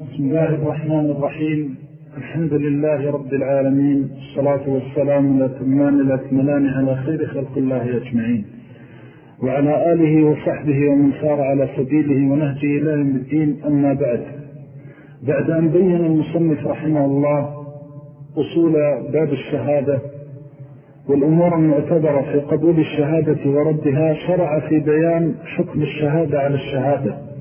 بسم الله الرحمن الرحيم. الحمد لله رب العالمين. الصلاة والسلام الأتمان الأكملان على خير خلق الله أجمعين. وعلى آله وصحبه ومن سار على سبيله ونهجه إلى الدين. أما بعد. بعد أن بين المصنف رحمه الله أصول باب الشهادة والأمور المعتبرة في قبول الشهادة وردها شرع في بيان حكم الشهادة على الشهادة.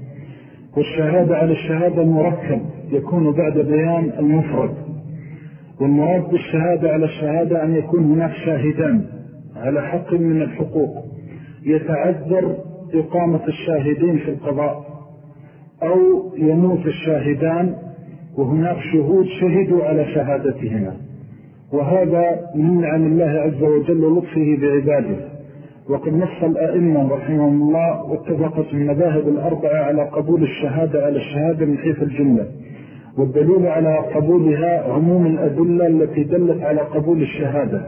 والشهادة على الشهادة مركب يكون بعد بيان المفرد. والمراد بالشهادة على الشهادة أن يكون هناك شاهدان على حق من الحقوق. يتعذر إقامة الشاهدين في القضاء أو يموت الشاهدان وهناك شهود شهدوا على شهادتهما. وهذا من عن الله عز وجل لطفه بعباده. وقد نص الآئمة رحمهم الله واتفقت المذاهب الأربعة على قبول الشهادة على الشهادة من حيث الجملة. والدليل على قبولها عموم الأدلة التي دلت على قبول الشهادة.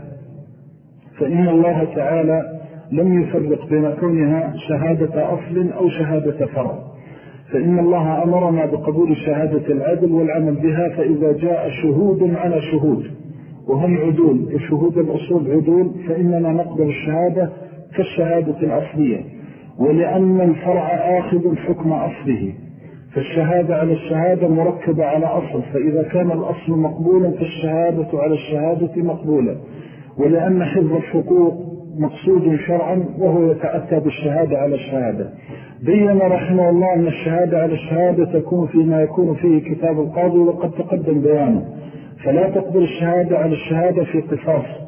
فإن الله تعالى لم يفرق بين كونها شهادة أصل أو شهادة فرع. فإن الله أمرنا بقبول شهادة العدل والعمل بها فإذا جاء شهود على شهود. وهم عدول وشهود الأصول عدول فإننا نقبل الشهادة كالشهادة الأصلية ولأن الفرع آخذ حكم أصله فالشهادة على الشهادة مركبة على أصل فإذا كان الأصل مقبولا فالشهادة على الشهادة مقبولة. ولأن حفظ الحقوق مقصود شرعا وهو يتأتى بالشهادة على الشهادة. بيّن رحمه الله أن الشهادة على الشهادة تكون فيما يكون فيه كتاب القاضي وقد تقدم بيانه. فلا تقبل الشهادة على الشهادة في قصاص.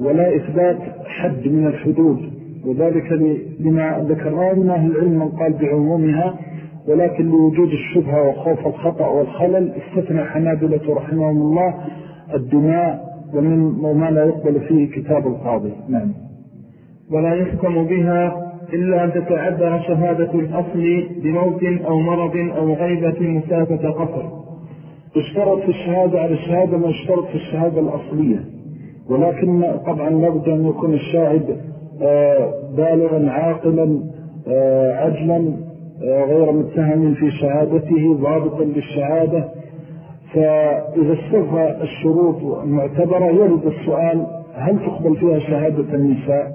ولا إثبات حد من الحدود. وذلك لما ذكرناه من أهل العلم من قال بعمومها ولكن لوجود الشبهة وخوف الخطأ والخلل استثنى حنابلة رحمهم الله الدماء ومن وما لا يقبل فيه كتاب القاضي. نعم. ولا يحكم بها إلا أن تتعذر شهادة الأصل بموت أو مرض أو غيبة مسافة قصر. يشترط في الشهادة على الشهادة ما يشترط في الشهادة الأصلية. ولكن طبعا لابد أن يكون الشاهد آه، بالغا عاقلا آه، عجلا آه، غير متهم في شهادته ضابطا للشهادة. فإذا استفى الشروط المعتبرة يرد السؤال هل تقبل فيها شهادة النساء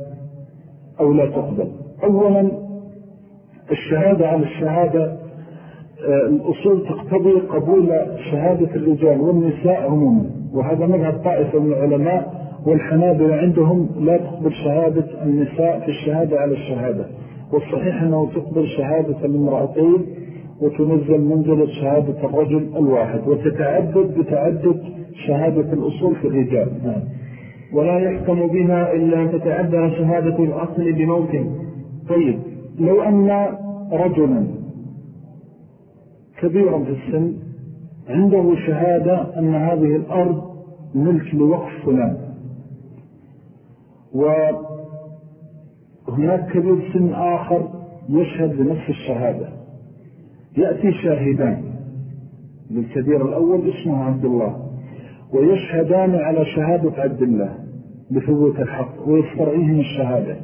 أو لا تقبل؟ أولا الشهادة على الشهادة الأصول تقتضي قبول شهادة الرجال والنساء عموما. وهذا مذهب طائفة من العلماء والحنابل عندهم لا تقبل شهادة النساء في الشهادة على الشهادة. والصحيح أنه تقبل شهادة المرأتين وتنزل منزلة شهادة الرجل الواحد وتتعدد بتعدد شهادة الأصول في الرجال. نعم. ولا يحكم بها إلا تتعذر شهادة الأصل بموت. طيب لو أن رجلا كبيرا في السن عنده شهادة أن هذه الأرض ملك لوقف فلان وهناك كبير سن آخر يشهد بنفس الشهادة. يأتي شاهدان. للكبير الأول اسمه عبد الله. ويشهدان على شهادة عبد الله بثبوت الحق ويسترعيهم الشهادة.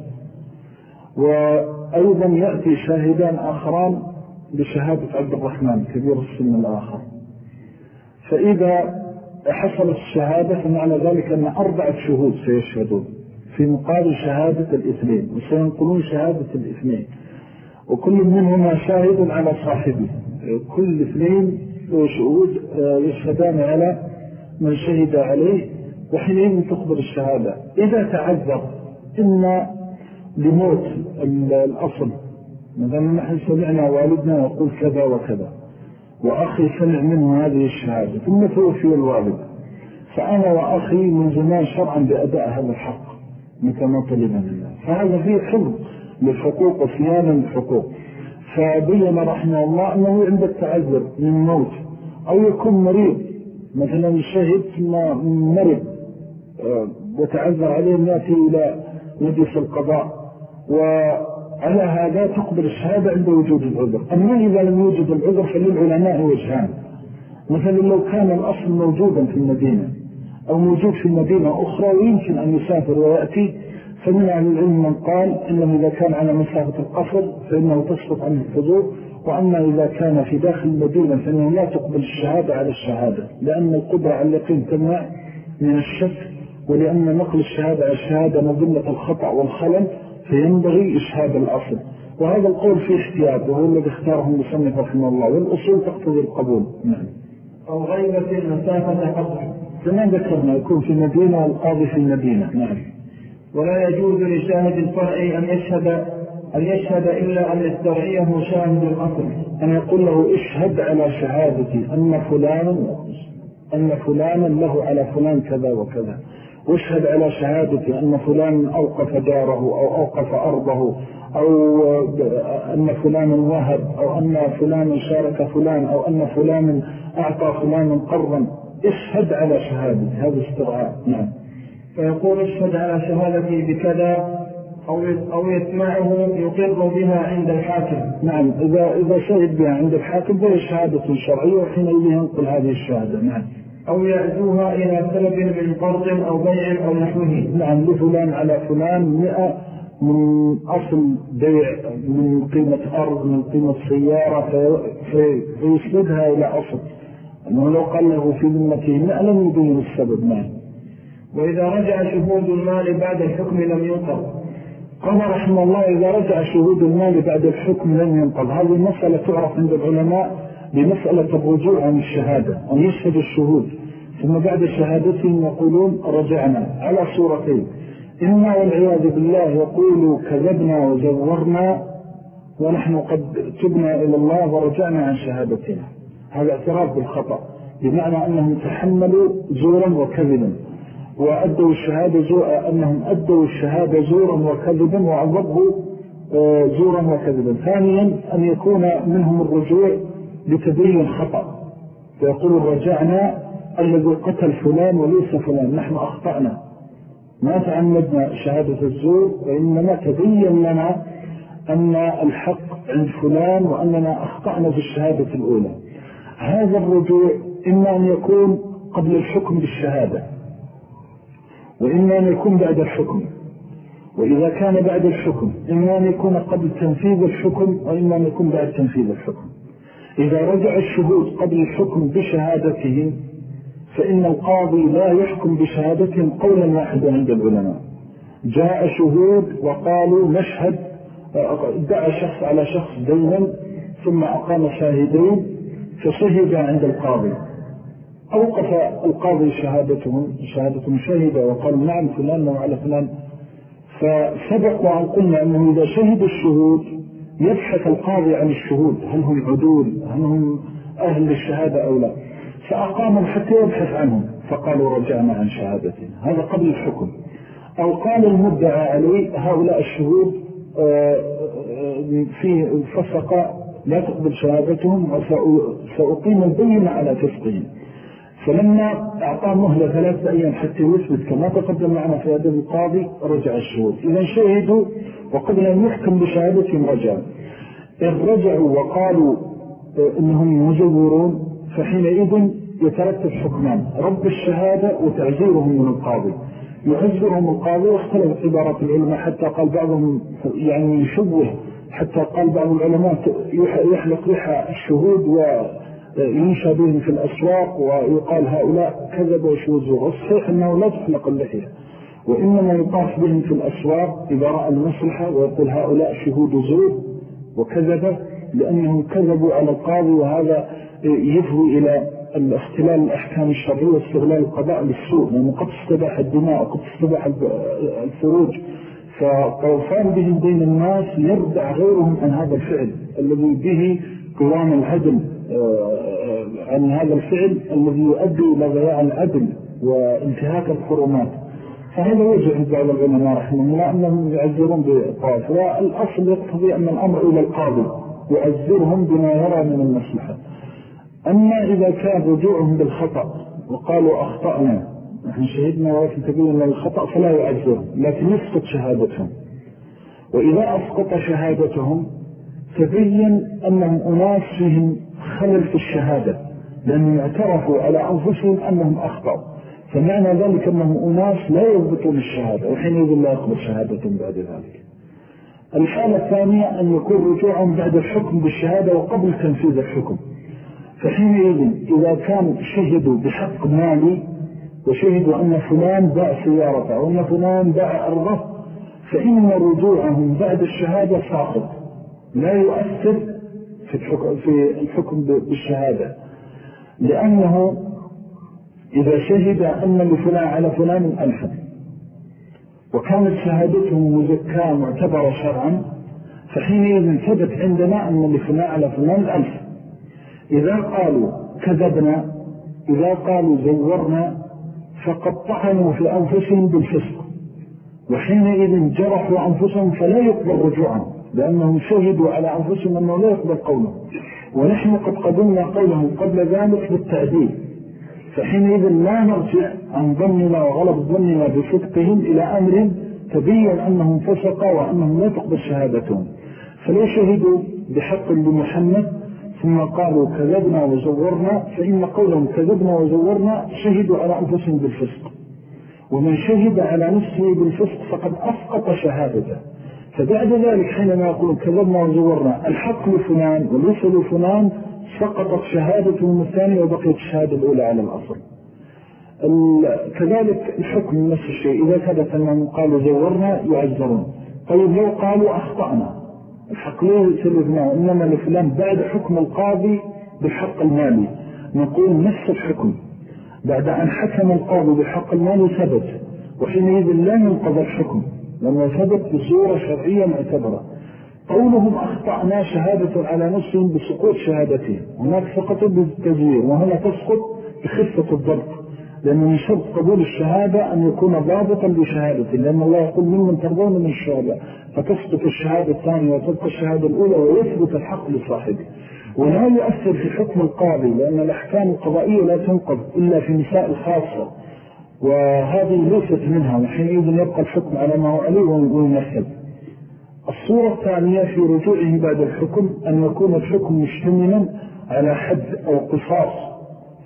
وأيضا يأتي شاهدان آخران بشهادة عبد الرحمن كبير السن الآخر. فإذا حصلت الشهادة فمعنى ذلك أن أربعة شهود سيشهدون. في مقابل شهادة الاثنين وسينقلون شهادة الاثنين. وكل منهما شاهد على صاحبه. كل اثنين شهود آه، يشهدان على من شهد عليه وحينئذ تخبر الشهادة. إذا تعذر إما لموت الأصل. مثلا نحن سمعنا والدنا يقول كذا وكذا وأخي سمع منه هذه الشهادة ثم توفي الوالد. فأنا وأخي من زمان شرعا بأداء هذا الحق. مثل ما طلب منا فهذا فيه حفظ للحقوق وصيانة للحقوق فبين رحمه الله أنه عند التعذر من موت أو يكون مريض. مثلا ثم مرض. آه، وتعذر عليه يأتي إلى مجلس القضاء. وعلى هذا تقبل الشهادة عند وجود العذر. أما إذا لم يوجد العذر فللعلماء وجهان. مثلا لو كان الأصل موجودا في المدينة. أو موجود في مدينة أخرى ويمكن أن يسافر ويأتي فمن أهل العلم من قال إنه إذا كان على مسافة القصر فإنه تسقط عنه الحضور وأما إذا كان في داخل المدينة فإنه لا تقبل الشهادة على الشهادة لأن القدرة على اليقين تمنع من الشك ولأن نقل الشهادة على الشهادة مظلة الخطأ والخلل فينبغي إشهاد الأصل. وهذا القول فيه احتياط وهو الذي اختاره المصنف رحمه الله والأصول تقتضي القبول. نعم. أو غيبة مسافة قطع كما ذكرنا يكون في المدينة والقاضي في المدينة. نعم. ولا يجوز لشاهد الفرع أن يشهد أن يشهد إلا أن يسترعيه شاهد الأصل. أن يقول له اشهد على شهادتي أن فلانا أن فلانا له على فلان كذا وكذا. واشهد على شهادتي أن فلان أوقف داره أو أوقف أرضه أو أن فلان وهب أو أن فلان شارك فلان أو أن فلان أعطى فلان قرضا. اشهد على شهادتي هذا استرعاء نعم. فيقول اشهد على شهادتي بكذا أو أو يسمعه يقر بها عند الحاكم. نعم إذا إذا شهد بها عند الحاكم فهي شهادة شرعية وحينئذ ينقل هذه الشهادة نعم. أو يعزوها إلى سبب من قرض أو بيع أو نحوه. نعم لفلان على فلان مئة من أصل بيع من قيمة أرض من قيمة سيارة في فيسندها إلى أصل. أنه لو قال له في ذمته مئة لم يبين السبب نعم وإذا رجع شهود المال بعد الحكم لم ينقض. قال رحمه الله إذا رجع شهود المال بعد الحكم لم ينقض. هذه المسألة تعرف عند العلماء بمسألة الرجوع عن الشهادة أن يشهد الشهود. ثم بعد شهادتهم يقولون رجعنا على صورتين. إما والعياذ بالله يقولوا كذبنا وزورنا ونحن قد تبنا إلى الله ورجعنا عن شهادتنا. هذا اعتراف بالخطأ بمعنى أنهم تحملوا زورا وكذبا وأدوا الشهادة زورا أنهم أدوا الشهادة زورا وكذبا وعضبوا آه، زورا وكذبا. ثانيا أن يكون منهم الرجوع لتبين خطأ فيقول رجعنا الذي قتل فلان وليس فلان نحن أخطأنا. ما تعمدنا شهادة الزور وإنما تبين لنا أن الحق عند فلان وأننا أخطأنا في الشهادة الأولى. هذا الرجوع إما أن يكون قبل الحكم بالشهادة وإما أن يكون بعد الحكم وإذا كان بعد الحكم إما أن يكون قبل تنفيذ الحكم وإما أن يكون بعد تنفيذ الحكم. إذا رجع الشهود قبل الحكم بشهادتهم فإن القاضي لا يحكم بشهادتهم قولا واحدا عند العلماء. جاء شهود وقالوا نشهد دعا شخص على شخص دينا ثم أقام شاهدين فشهد عند القاضي. أوقف القاضي شهادتهم شهادتهم شهد وقال نعم فلان وعلى فلان. فسبق وأن قلنا أنه إذا شهد الشهود يبحث القاضي عن الشهود هل هم عدول هل هم أهل للشهادة أو لا. فأقاموا حتى يبحث عنهم فقالوا رجعنا عن شهادتنا. هذا قبل الحكم. أو قال المدعى عليه هؤلاء الشهود آه، آه، في فسق لا تقبل شهادتهم وسأقيم البينة على فسقهم. فلما أعطاه مهلة ثلاثة أيام حتى يثبت كما تقدم معنا في هذا القاضي رجع الشهود. إذا شهدوا وقبل أن يحكم بشهادتهم رجعوا إن رجعوا وقالوا آه، إنهم مجورون فحينئذ يترتب حكمان. رب الشهادة وتعزيرهم من القاضي. يعزرهم القاضي واختلف عبارة العلماء حتى قال بعضهم يعني يشوه حتى قال بعض العلماء يحلق لحى الشهود وينشى بهم في الأسواق ويقال هؤلاء كذب وشوزوا والصحيح أنه لا تحلق اللحية وإنما يطاف بهم في الأسواق إذا رأى المصلحة ويقول هؤلاء شهود زور وكذب لأنهم كذبوا على القاضي وهذا يفضي إلى الاختلال الأحكام الشرعية واستغلال القضاء للسوء لأنه قد استباح الدماء وقد استباح الفروج. فطوفان بهم بين الناس يردع غيرهم عن هذا الفعل الذي به قوام العدل آه، عن هذا الفعل الذي يؤدي إلى ضياع العدل وانتهاك الحرمات. فهذا وجه عند بعض العلماء رحمه الله أنهم يعذرون بالطائف والأصل يقتضي أن الأمر إلى القاضي يعذرهم بما يرى من المصلحة. أما إذا كان رجوعهم بالخطأ وقالوا أخطأنا نحن شهدنا ولكن تقول أن الخطأ فلا يعذرهم لكن يسقط شهادتهم. وإذا أسقط شهادتهم تبين أنهم أناس فيهم خلل في الشهادة لأنهم اعترفوا على أنفسهم أنهم أخطأوا. فمعنى ذلك أنهم أناس لا يضبطون الشهادة وحينئذ لا يقبل شهادتهم بعد ذلك. الحالة الثانية أن يكون رجوعهم بعد الحكم بالشهادة وقبل تنفيذ الحكم. فحينئذ إذا كان شهدوا بحق مالي وشهدوا أن فلان باع سيارته أو أن فلان باع أرضه فإن رجوعهم بعد الشهادة ساقط. لا يؤثر في الحكم, بالشهادة. لأنه إذا شهد أن لفلان على فلان ألفا وكانت شهادتهم مزكاة معتبرة شرعا فحينئذ ثبت عندنا أن لفلان على فلان ألف. إذا قالوا كذبنا إذا قالوا زورنا فقد طعنوا في أنفسهم بالفسق. وحينئذ جرحوا أنفسهم فلا يقبل رجوعهم لأنهم شهدوا على أنفسهم أنه لا يقبل قولهم. ونحن قد قدمنا قولهم قبل ذلك بالتعديل فحينئذ لا نرجع عن ظننا وغلط ظننا بصدقهم إلى أمر تبين أنهم فسقوا وأنهم لا تقبل شهادتهم. فلو شهدوا بحق لمحمد ثم قالوا كذبنا وزورنا فإن قولهم كذبنا وزورنا شهدوا على أنفسهم بالفسق. ومن شهد على نفسه بالفسق فقد أسقط شهادته. فبعد ذلك حينما يقول كذبنا وزورنا الحق لفلان وليس لفلان سقطت شهادتهم الثانية وبقيت الشهادة الأولى على الأصل. كذلك الحكم نفس الشيء. إذا ثبت أنهم قالوا زورنا يعذرون. طيب لو قالوا أخطأنا الحق ليس لفلان إنما لفلان بعد حكم القاضي بالحق المالي. نقول نفس الحكم. بعد أن حكم القاضي بالحق المالي ثبت. وحينئذ لا ينقض الحكم. لأنه ثبت بصورة شرعية معتبرة. قولهم أخطأنا شهادة على نفسهم بسقوط شهادتهم. هناك سقط بالتزوير وهنا تسقط بخفة الضبط لأن من شرط قبول الشهادة أن يكون ضابطا بشهادته لأن الله يقول ممن ترضون من الشهادة فتسقط الشهادة الثانية وتبقى الشهادة الأولى ويثبت الحق لصاحبه. ولا يؤثر في حكم القاضي لأن الأحكام القضائية لا تنقض إلا في نساء الخاصة وهذه ليست منها وحينئذ يبقى الحكم على ما هو عليه وينفذ الصورة الثانية في رجوعه بعد الحكم أن يكون الحكم مشتملا على حد أو قصاص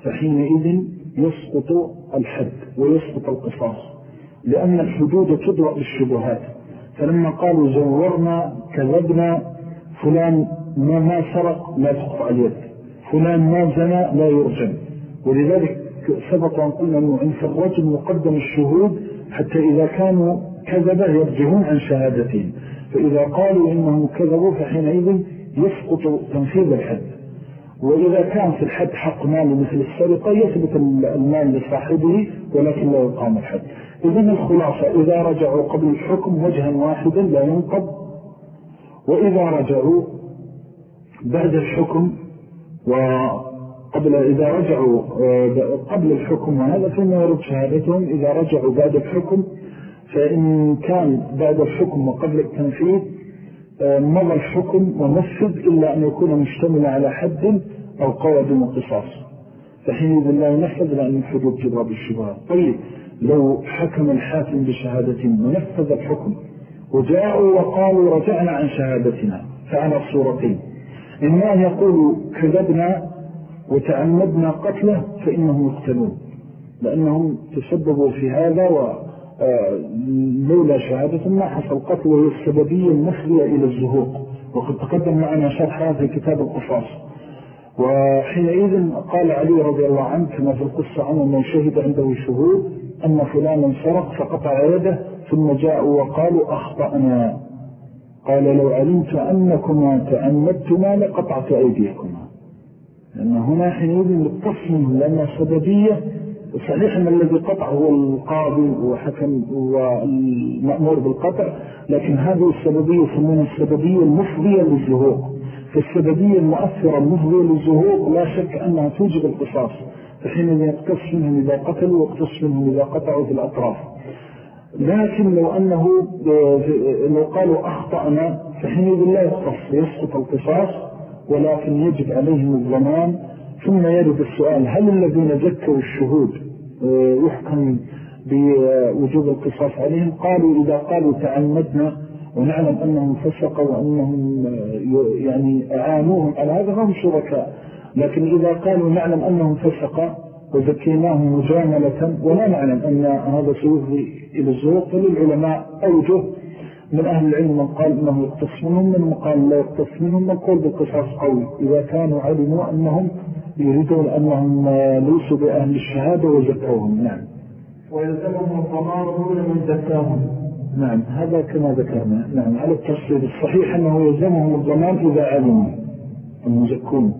فحينئذ يسقط الحد ويسقط القصاص لأن الحدود تضوء بالشبهات. فلما قالوا زورنا كذبنا فلان ما ما سرق لا تقطع اليد فلان ما زنى لا يرجم. ولذلك سبق أن قلنا أنه عند الرجل مقدم الشهود حتى إذا كانوا كذبة يرجعون عن شهادتهم. فإذا قالوا إنهم كذبوا فحينئذ يسقط تنفيذ الحد. وإذا كان في الحد حق مال مثل السرقة يثبت المال لصاحبه ولكن لا يقام الحد. إذن الخلاصة إذا رجعوا قبل الحكم وجها واحدا لا ينقض. وإذا رجعوا بعد الحكم وقبل إذا رجعوا آه، قبل الحكم وهذا فإنه يرد شهادتهم. إذا رجعوا بعد الحكم فإن كان بعد الحكم وقبل التنفيذ مضى الحكم ونفذ إلا أن يكون مشتمل على حد أو قواد وقصاص. فحينئذ لا ينفذ لأن الحدود جراب الشبهات طيب لو حكم الحاكم بشهادة ونفذ الحكم وجاءوا وقالوا رجعنا عن شهادتنا فعلى الصورتين إما أن يقولوا كذبنا وتعمدنا قتله فإنهم يقتلون لأنهم تسببوا في هذا ولولا شهادة ما حصل قتل وهي السببية المخلية إلى الزهوق. وقد تقدم معنا شرحها في كتاب القصاص. وحينئذ قال علي رضي الله عنه كما في القصة عنه أنه شهد عنده شهود أن فلانا سرق فقطع يده ثم جاءوا وقالوا أخطأنا. قال لو علمت أنكما تعمدتما لقطعت أيديكما. لأن هنا حينئذ للتصميم لأن السببية صحيح أن الذي قطع هو القاضي وحكم والمأمور بالقطع. لكن هذه السببية يسمونها السببية المفضية للزهوق. فالسببية المؤثرة المفضية للزهوق لا شك أنها توجب القصاص فحين يقتص منهم إذا قتلوا واقتص منهم إذا قطعوا في الأطراف. لكن لو أنه لو قالوا أخطأنا فحين لا يقتص يسقط القصاص ولكن يجب عليهم الضمان. ثم يرد السؤال هل الذين ذكروا الشهود آه، يحكم بوجوب القصاص عليهم قالوا إذا قالوا تعمدنا ونعلم أنهم فسقوا وأنهم آه، يعني أعانوهم على هذا هم شركاء. لكن إذا قالوا نعلم أنهم فسقوا وذكيناهم مجاملة ولا نعلم أن هذا سيفضي إلى الزوق فللعلماء أوجه من أهل العلم من قال إنه يقتص منهم من قال لا يقتص منهم من قول بالقصاص قوي. إذا كانوا علموا أنهم يريدون أنهم ليسوا بأهل الشهادة وزكوهم نعم. ويلزمهم الضمان دون من زكاهم. نعم. هذا كما ذكرنا. نعم. على التفصيل الصحيح أنه يلزمهم الضمان إذا علموا المزكون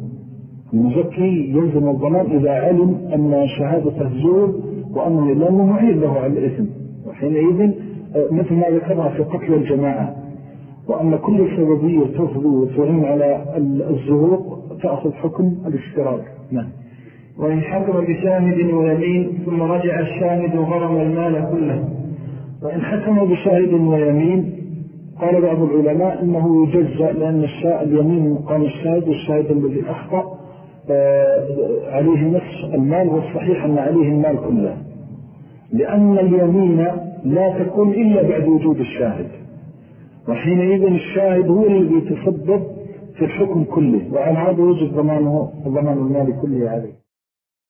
المزكي يلزم الضمان إذا علم أن شهادة الزور وأنه لأنه معين له على الإثم. وحينئذ مثل ما ذكرنا في قتل الجماعة وأن كل سببية تفضي وتعين على الزهور تأخذ حكم الاشتراك. نعم. وإن حكم بشاهد ويمين ثم رجع الشاهد وغرم المال كله. وإن حكم بشاهد ويمين قال بعض العلماء أنه يجزأ لأن اليمين مقام الشاهد والشاهد الذي أخطأ آه، عليه نصف المال والصحيح أن عليه المال كله. لأن اليمين لا تكون إلا بعد وجود الشاهد. وحينئذ الشاهد هو الذي يتصدد في الحكم كله وعلى هذا ضمانه ضمان المال كله عليه.